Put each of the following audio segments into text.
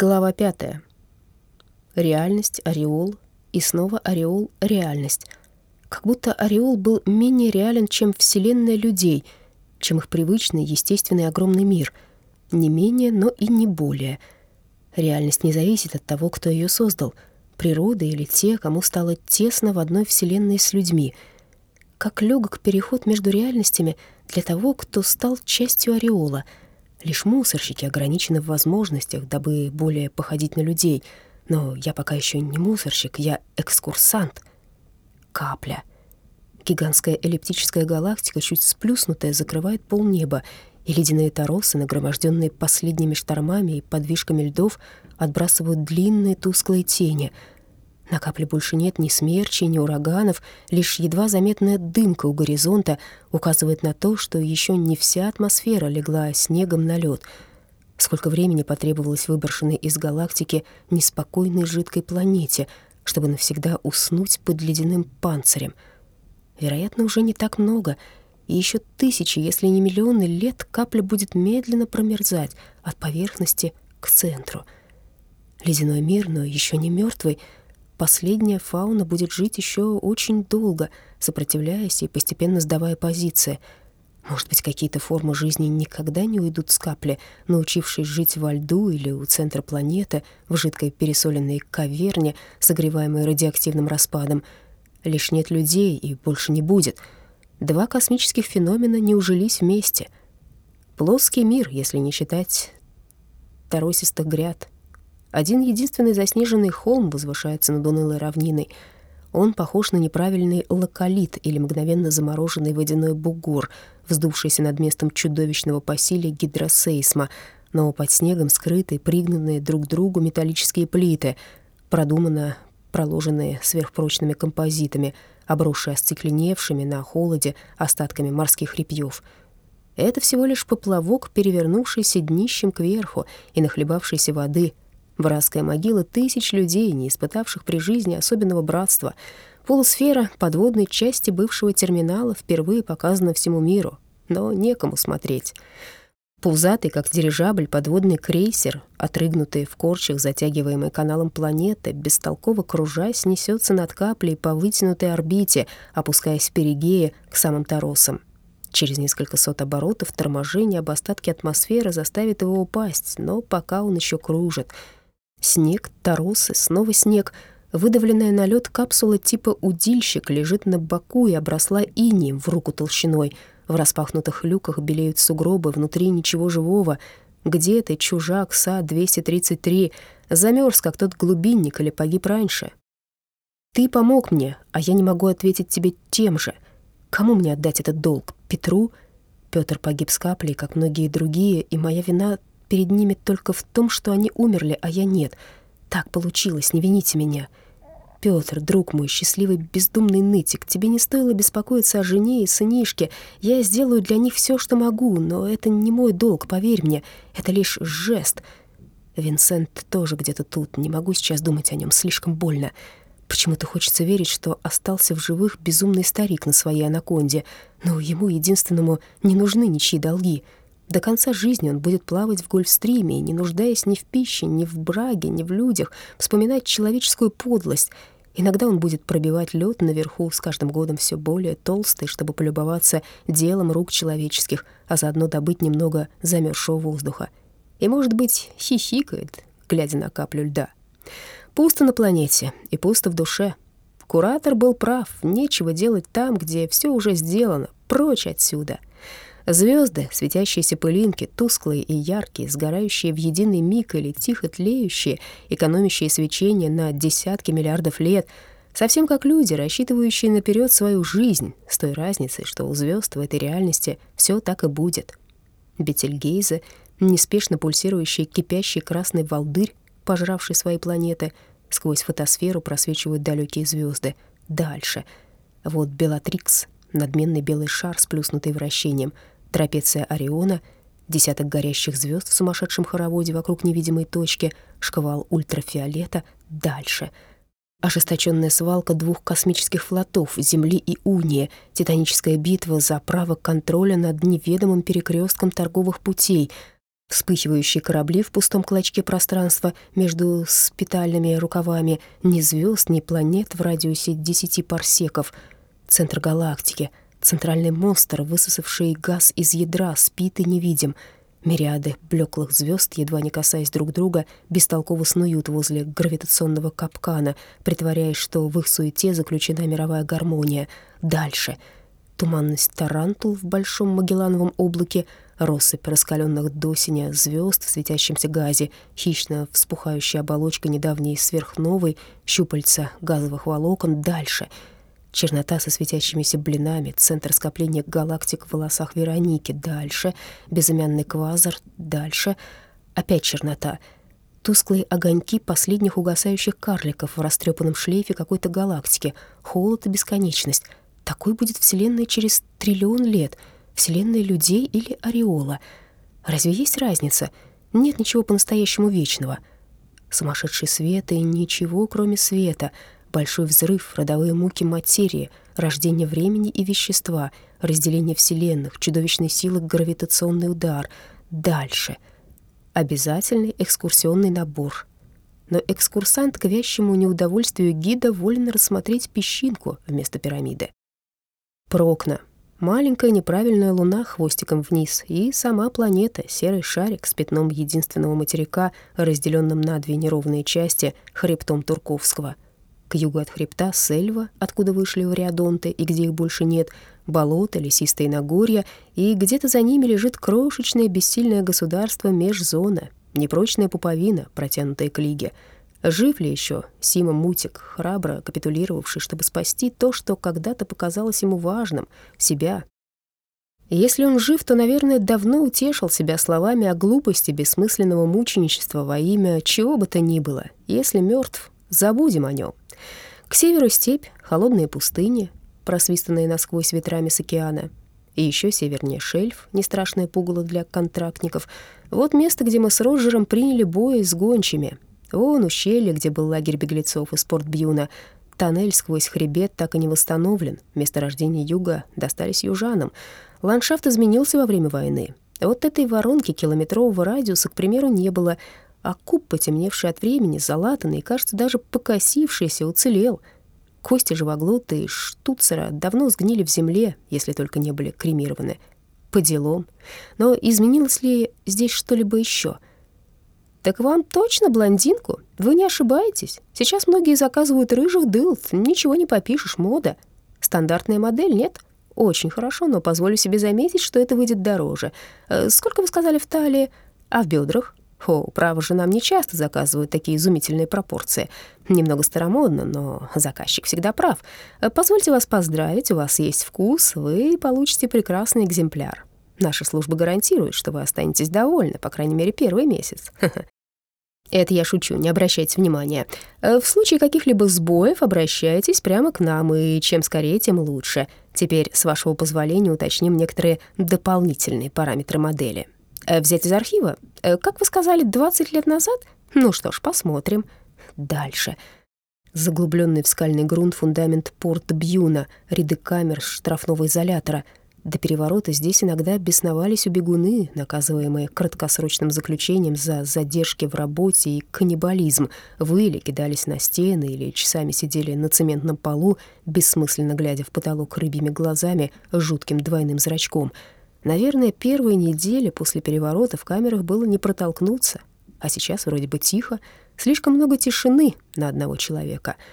Глава пятая. Реальность, ореол и снова ореол, реальность. Как будто ореол был менее реален, чем вселенная людей, чем их привычный, естественный огромный мир. Не менее, но и не более. Реальность не зависит от того, кто ее создал, природа или те, кому стало тесно в одной вселенной с людьми. Как легок переход между реальностями для того, кто стал частью ореола — Лишь мусорщики ограничены в возможностях, дабы более походить на людей. Но я пока еще не мусорщик, я экскурсант. Капля. Гигантская эллиптическая галактика, чуть сплюснутая, закрывает полнеба, и ледяные торосы, нагроможденные последними штормами и подвижками льдов, отбрасывают длинные тусклые тени — на капле больше нет ни смерчей, ни ураганов, лишь едва заметная дымка у горизонта указывает на то, что еще не вся атмосфера легла снегом на лед. Сколько времени потребовалось выброшенной из галактики неспокойной жидкой планете, чтобы навсегда уснуть под ледяным панцирем? Вероятно, уже не так много, и еще тысячи, если не миллионы лет капля будет медленно промерзать от поверхности к центру. Ледяной мир, но еще не мертвый — последняя фауна будет жить еще очень долго, сопротивляясь и постепенно сдавая позиции. Может быть, какие-то формы жизни никогда не уйдут с капли, научившись жить во льду или у центра планеты, в жидкой пересоленной каверне, согреваемой радиоактивным распадом. Лишь нет людей и больше не будет. Два космических феномена не ужились вместе. Плоский мир, если не считать торосистых гряд, один единственный заснеженный холм возвышается над унылой равниной. Он похож на неправильный локалит или мгновенно замороженный водяной бугор, вздувшийся над местом чудовищного посилия гидросейсма, но под снегом скрыты, пригнанные друг к другу металлические плиты, продуманно проложенные сверхпрочными композитами, обросшие остекленевшими на холоде остатками морских репьев. Это всего лишь поплавок, перевернувшийся днищем кверху и нахлебавшийся воды — Братская могила тысяч людей, не испытавших при жизни особенного братства. Полусфера подводной части бывшего терминала впервые показана всему миру, но некому смотреть. Пузатый, как дирижабль, подводный крейсер, отрыгнутый в корчах, затягиваемый каналом планеты, бестолково кружась, несется над каплей по вытянутой орбите, опускаясь в перигее к самым торосам. Через несколько сот оборотов торможение об остатке атмосферы заставит его упасть, но пока он еще кружит — Снег, торосы, снова снег. Выдавленная на лед капсула типа удильщик лежит на боку и обросла инием в руку толщиной. В распахнутых люках белеют сугробы, внутри ничего живого. Где ты, чужак, СА-233? Замерз, как тот глубинник, или погиб раньше? Ты помог мне, а я не могу ответить тебе тем же. Кому мне отдать этот долг? Петру? Петр погиб с каплей, как многие другие, и моя вина перед ними только в том, что они умерли, а я нет. Так получилось, не вините меня. Пётр, друг мой, счастливый бездумный нытик, тебе не стоило беспокоиться о жене и сынишке. Я сделаю для них все, что могу, но это не мой долг, поверь мне. Это лишь жест. Винсент тоже где-то тут. Не могу сейчас думать о нем, слишком больно. Почему-то хочется верить, что остался в живых безумный старик на своей анаконде, но ему единственному не нужны ничьи долги — до конца жизни он будет плавать в гольфстриме не нуждаясь ни в пище, ни в браге, ни в людях, вспоминать человеческую подлость. Иногда он будет пробивать лед наверху, с каждым годом все более толстый, чтобы полюбоваться делом рук человеческих, а заодно добыть немного замерзшего воздуха. И, может быть, хихикает, глядя на каплю льда. Пусто на планете и пусто в душе. Куратор был прав, нечего делать там, где все уже сделано, прочь отсюда — Звезды, светящиеся пылинки, тусклые и яркие, сгорающие в единый миг или тихо тлеющие, экономящие свечение на десятки миллиардов лет, совсем как люди, рассчитывающие наперед свою жизнь, с той разницей, что у звезд в этой реальности все так и будет. Бетельгейзе, неспешно пульсирующий кипящий красный волдырь, пожравший свои планеты, сквозь фотосферу просвечивают далекие звезды. Дальше. Вот Белатрикс, надменный белый шар, сплюснутый вращением — трапеция Ориона, десяток горящих звезд в сумасшедшем хороводе вокруг невидимой точки, шквал ультрафиолета, дальше. Ожесточенная свалка двух космических флотов Земли и Уния, титаническая битва за право контроля над неведомым перекрестком торговых путей, Вспыхивающие корабли в пустом клочке пространства между спитальными рукавами, ни звезд, ни планет в радиусе десяти парсеков. Центр галактики, центральный монстр, высосавший газ из ядра, спит и невидим. Мириады блеклых звезд, едва не касаясь друг друга, бестолково снуют возле гравитационного капкана, притворяясь, что в их суете заключена мировая гармония. Дальше — туманность тарантул в большом Магеллановом облаке, россыпь раскаленных до синя звезд в светящемся газе, хищно вспухающая оболочка недавней сверхновой, щупальца газовых волокон, дальше — чернота со светящимися блинами, центр скопления галактик в волосах Вероники, дальше — безымянный квазар, дальше — опять чернота — тусклые огоньки последних угасающих карликов в растрепанном шлейфе какой-то галактики, холод и бесконечность — такой будет Вселенная через триллион лет, Вселенная людей или ореола. Разве есть разница? Нет ничего по-настоящему вечного. Сумасшедший свет и ничего, кроме света. Большой взрыв, родовые муки материи, рождение времени и вещества, разделение вселенных, чудовищной силы гравитационный удар. Дальше. Обязательный экскурсионный набор. Но экскурсант к вящему неудовольствию гида волен рассмотреть песчинку вместо пирамиды. Прокна. Маленькая неправильная луна хвостиком вниз и сама планета, серый шарик с пятном единственного материка, разделенным на две неровные части, хребтом Турковского. К югу от хребта Сельва, откуда вышли вариадонты и где их больше нет, болото, лесистые Нагорья, и где-то за ними лежит крошечное бессильное государство межзона, непрочная пуповина, протянутая к лиге — Жив ли еще Сима Мутик, храбро капитулировавший, чтобы спасти то, что когда-то показалось ему важным — себя? Если он жив, то, наверное, давно утешил себя словами о глупости бессмысленного мученичества во имя чего бы то ни было. Если мертв, забудем о нем. К северу степь, холодные пустыни, просвистанные насквозь ветрами с океана. И еще севернее шельф, не страшное пугало для контрактников. Вот место, где мы с Роджером приняли бой с гончими — Вон ущелье, где был лагерь беглецов из Порт-Бьюна. Тоннель сквозь хребет так и не восстановлен. Месторождения юга достались южанам. Ландшафт изменился во время войны. Вот этой воронки километрового радиуса, к примеру, не было, а куб, потемневший от времени, залатанный кажется, даже покосившийся, уцелел. Кости живоглота и штуцера давно сгнили в земле, если только не были кремированы. По делам. Но изменилось ли здесь что-либо еще — «Так вам точно блондинку? Вы не ошибаетесь. Сейчас многие заказывают рыжих дылд, ничего не попишешь, мода. Стандартная модель, нет? Очень хорошо, но позволю себе заметить, что это выйдет дороже. Э, сколько вы сказали в талии? А в бедрах? О, право же, нам не часто заказывают такие изумительные пропорции. Немного старомодно, но заказчик всегда прав. Позвольте вас поздравить, у вас есть вкус, вы получите прекрасный экземпляр. Наша служба гарантирует, что вы останетесь довольны, по крайней мере, первый месяц. Это я шучу, не обращайте внимания. Э, в случае каких-либо сбоев обращайтесь прямо к нам, и чем скорее, тем лучше. Теперь, с вашего позволения, уточним некоторые дополнительные параметры модели. Э, взять из архива? Э, как вы сказали, 20 лет назад? Ну что ж, посмотрим. Дальше. Заглубленный в скальный грунт фундамент порт Бьюна, ряды камер штрафного изолятора — до переворота здесь иногда бесновались убегуны, наказываемые краткосрочным заключением за задержки в работе и каннибализм, выли, кидались на стены или часами сидели на цементном полу, бессмысленно глядя в потолок рыбьими глазами, жутким двойным зрачком. Наверное, первые недели после переворота в камерах было не протолкнуться, а сейчас вроде бы тихо, слишком много тишины на одного человека —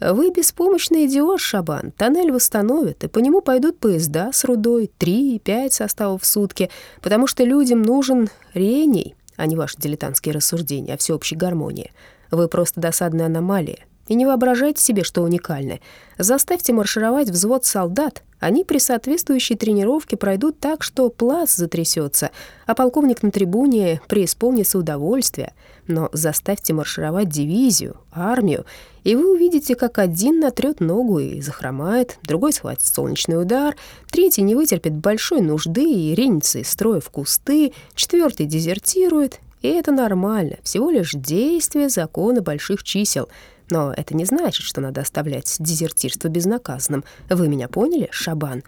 вы беспомощный идиот, Шабан. Тоннель восстановят, и по нему пойдут поезда с рудой, три и пять составов в сутки, потому что людям нужен рений, а не ваши дилетантские рассуждения о всеобщей гармонии. Вы просто досадная аномалия. И не воображайте себе, что уникальны. Заставьте маршировать взвод солдат, они при соответствующей тренировке пройдут так, что плац затрясется, а полковник на трибуне преисполнится удовольствия. Но заставьте маршировать дивизию, армию, и вы увидите, как один натрет ногу и захромает, другой схватит солнечный удар, третий не вытерпит большой нужды и ринется из строя в кусты, четвертый дезертирует, и это нормально, всего лишь действие закона больших чисел — но это не значит, что надо оставлять дезертирство безнаказанным. Вы меня поняли, Шабан?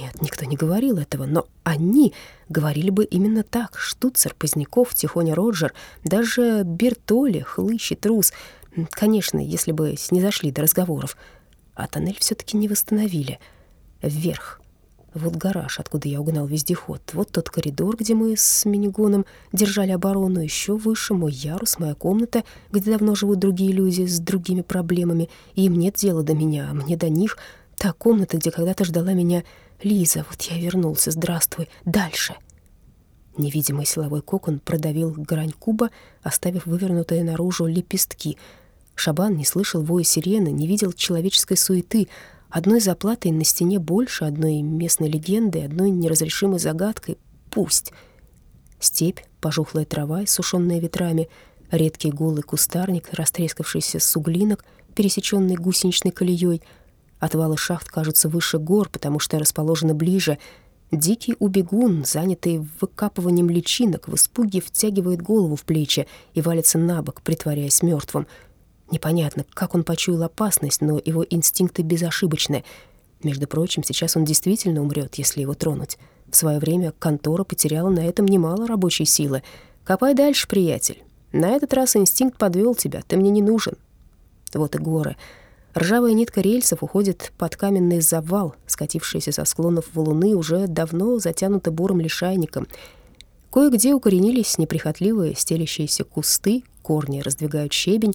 Нет, никто не говорил этого, но они говорили бы именно так. Штуцер, Поздняков, Тихоня Роджер, даже Бертоли, Хлыщ и Трус. Конечно, если бы не зашли до разговоров. А тоннель все-таки не восстановили. Вверх. Вот гараж, откуда я угнал вездеход. Вот тот коридор, где мы с минигоном держали оборону. Еще выше мой ярус, моя комната, где давно живут другие люди с другими проблемами. Им нет дела до меня, а мне до них — Та комната, где когда-то ждала меня Лиза. Вот я вернулся. Здравствуй. Дальше. Невидимый силовой кокон продавил грань куба, оставив вывернутые наружу лепестки. Шабан не слышал воя сирены, не видел человеческой суеты. Одной заплатой на стене больше, одной местной легендой, одной неразрешимой загадкой. Пусть. Степь, пожухлая трава, сушеная ветрами, редкий голый кустарник, растрескавшийся суглинок, пересеченный гусеничной колеей — Отвалы шахт кажутся выше гор, потому что расположены ближе. Дикий убегун, занятый выкапыванием личинок, в испуге втягивает голову в плечи и валится на бок, притворяясь мертвым. Непонятно, как он почуял опасность, но его инстинкты безошибочны. Между прочим, сейчас он действительно умрет, если его тронуть. В свое время контора потеряла на этом немало рабочей силы. Копай дальше, приятель. На этот раз инстинкт подвел тебя, ты мне не нужен. Вот и горы — Ржавая нитка рельсов уходит под каменный завал, скатившийся со склонов валуны, уже давно затянуты бурым лишайником. Кое-где укоренились неприхотливые стелящиеся кусты, корни раздвигают щебень,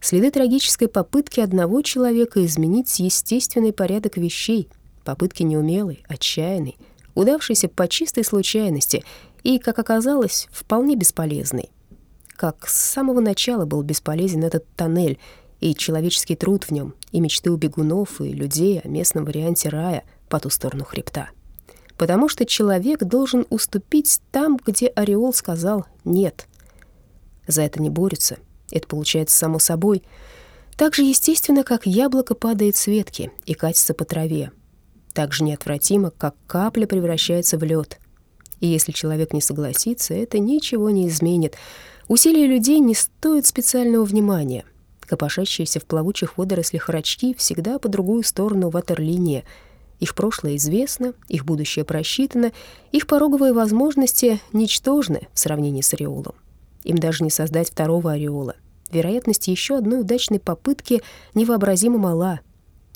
следы трагической попытки одного человека изменить естественный порядок вещей, попытки неумелой, отчаянной, удавшейся по чистой случайности и, как оказалось, вполне бесполезной. Как с самого начала был бесполезен этот тоннель — и человеческий труд в нем, и мечты у бегунов, и людей о местном варианте рая по ту сторону хребта. Потому что человек должен уступить там, где Ореол сказал «нет». За это не борются, это получается само собой. Так же естественно, как яблоко падает с ветки и катится по траве. Так же неотвратимо, как капля превращается в лед. И если человек не согласится, это ничего не изменит. Усилия людей не стоят специального внимания — Копошащиеся в плавучих водорослях рачки всегда по другую сторону ватерлинии. Их прошлое известно, их будущее просчитано, их пороговые возможности ничтожны в сравнении с ореолом. Им даже не создать второго ореола. Вероятность еще одной удачной попытки невообразимо мала.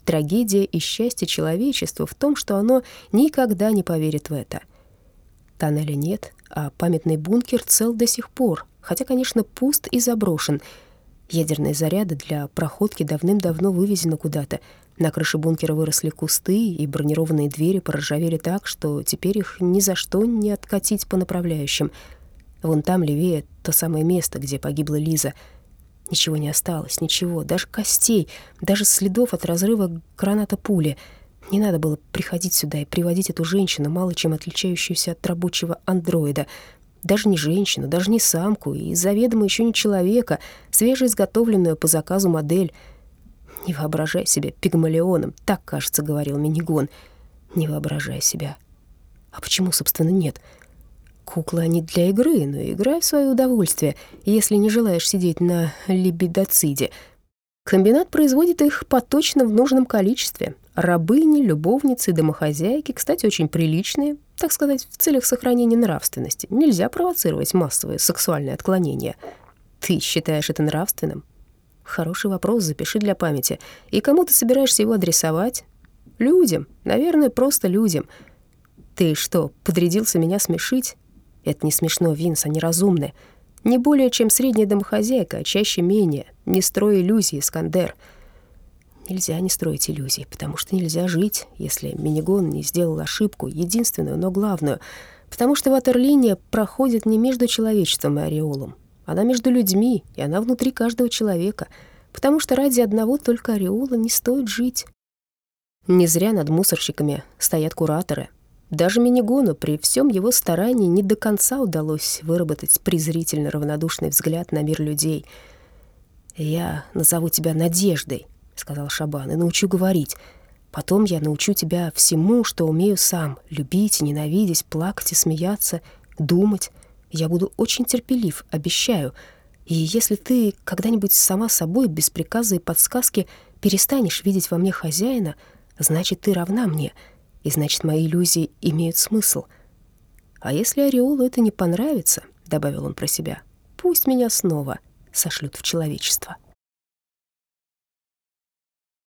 Трагедия и счастье человечества в том, что оно никогда не поверит в это. Тоннеля нет, а памятный бункер цел до сих пор, хотя, конечно, пуст и заброшен — Ядерные заряды для проходки давным-давно вывезены куда-то. На крыше бункера выросли кусты, и бронированные двери поржавели так, что теперь их ни за что не откатить по направляющим. Вон там, левее, то самое место, где погибла Лиза. Ничего не осталось, ничего, даже костей, даже следов от разрыва граната пули. Не надо было приходить сюда и приводить эту женщину, мало чем отличающуюся от рабочего андроида — даже не женщину, даже не самку и заведомо еще не человека, свежеизготовленную по заказу модель. «Не воображай себя пигмалионом», — так, кажется, говорил Минигон. «Не воображай себя». А почему, собственно, нет? Куклы они для игры, но играй в свое удовольствие, если не желаешь сидеть на либидоциде. Комбинат производит их поточно в нужном количестве. Рабыни, любовницы, домохозяйки, кстати, очень приличные, так сказать, в целях сохранения нравственности. Нельзя провоцировать массовые сексуальные отклонения. Ты считаешь это нравственным? Хороший вопрос, запиши для памяти. И кому ты собираешься его адресовать? Людям, наверное, просто людям. Ты что, подрядился меня смешить? Это не смешно, Винс, они разумны. Не более, чем средняя домохозяйка, а чаще менее. Не строй иллюзий, Искандер. Нельзя не строить иллюзий, потому что нельзя жить, если Минигон не сделал ошибку, единственную, но главную, потому что ватерлиния проходит не между человечеством и ореолом, она между людьми, и она внутри каждого человека, потому что ради одного только ореола не стоит жить. Не зря над мусорщиками стоят кураторы. Даже Минигону при всем его старании не до конца удалось выработать презрительно равнодушный взгляд на мир людей. «Я назову тебя Надеждой», — сказал Шабан, — «и научу говорить. Потом я научу тебя всему, что умею сам — любить ненавидеть, плакать и смеяться, думать. Я буду очень терпелив, обещаю. И если ты когда-нибудь сама собой, без приказа и подсказки, перестанешь видеть во мне хозяина, значит, ты равна мне. И значит, мои иллюзии имеют смысл. А если Ореолу это не понравится, — добавил он про себя, — пусть меня снова сошлют в человечество.